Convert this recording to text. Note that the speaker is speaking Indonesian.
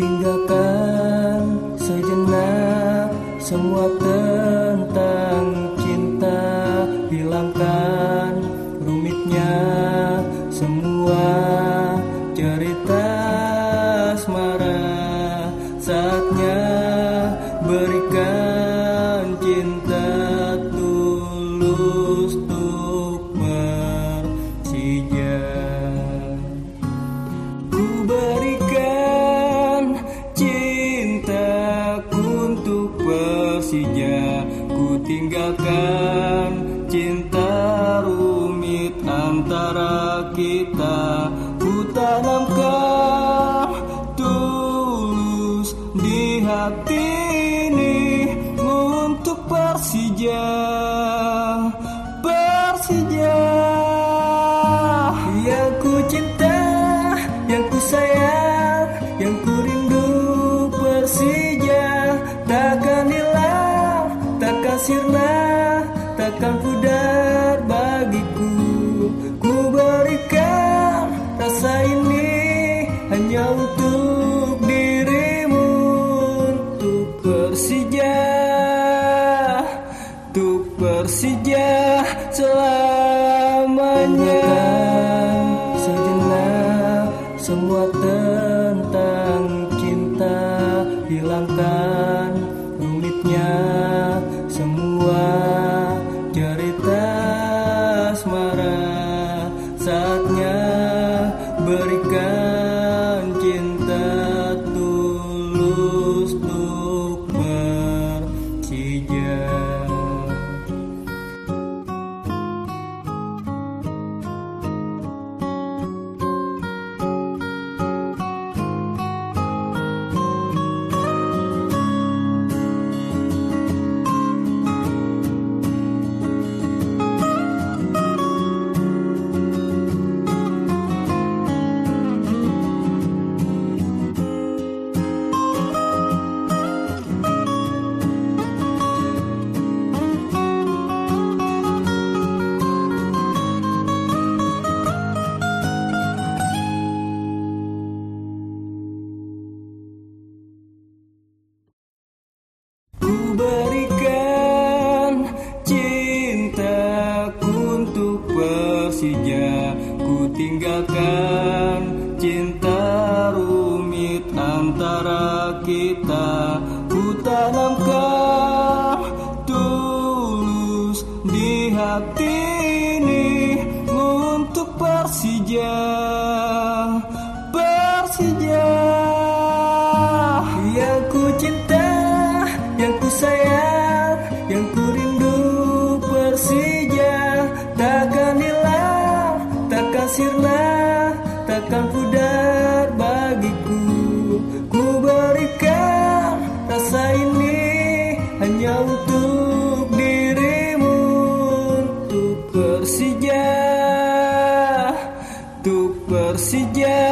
Tinggalkan sejenak semua tentang cinta. Hilangkan rumitnya semua Persija Ku tinggalkan cinta rumit antara kita. Ku tanamkan tulus di hati ini Untuk Persija sirna, takkan pudar bagiku. Ku berikan rasa ini hanya untuk dirimu Untuk Persija Untuk Persija selamanya. Sejenak semua tentang cinta hilangkan rumitnya berikan ku tinggalkan cinta rumit antara kita. Ku tanamkan tulus di hati ini untuk Persija. Persija. Sejak